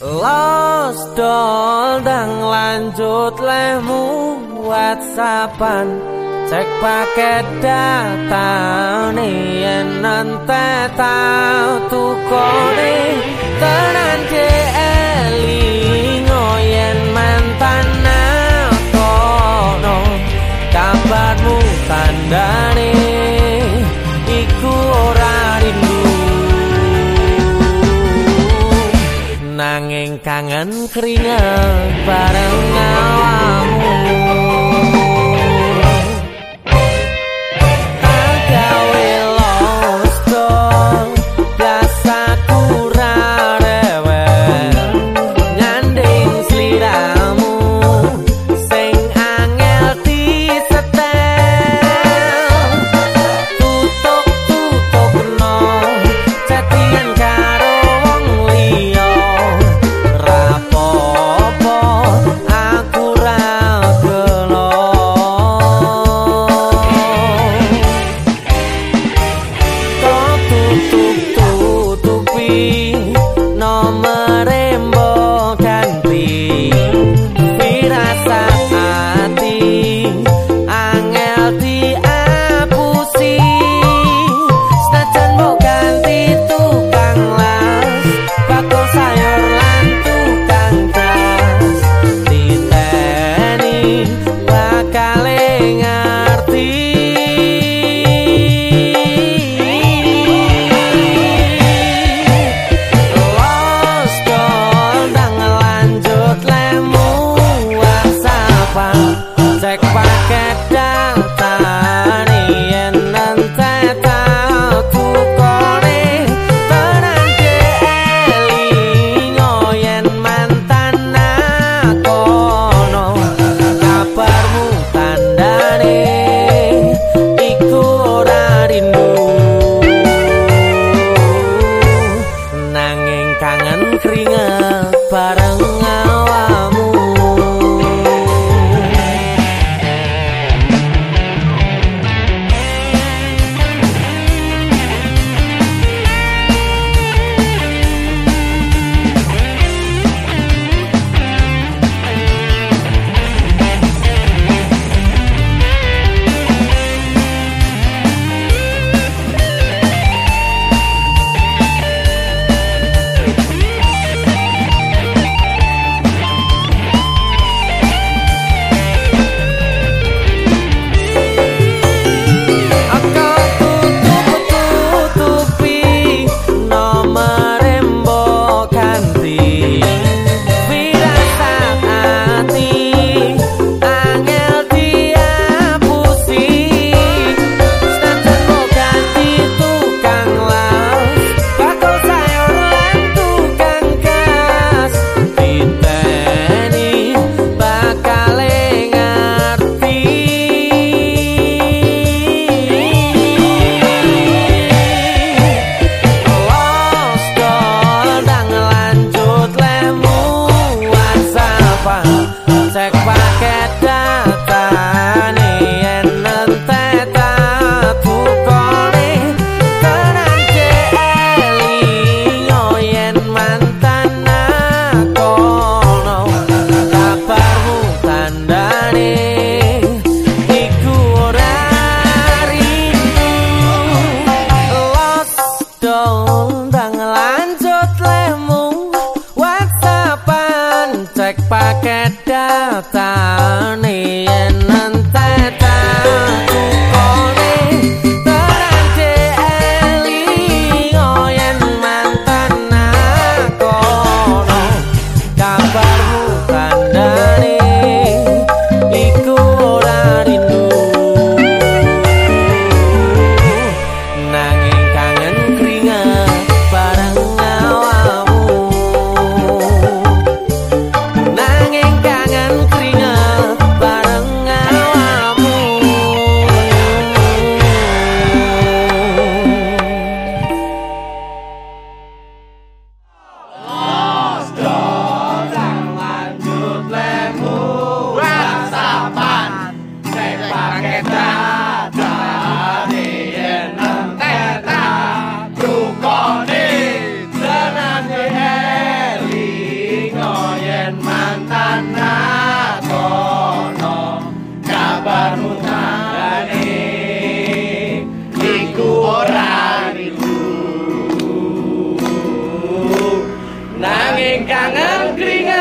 Los dol lanjut lemu whatsappan Cek paket data nih yen nante tau tukone. Tenan nanging kangen keringet bareng awamu paket data nih nanging kangen kring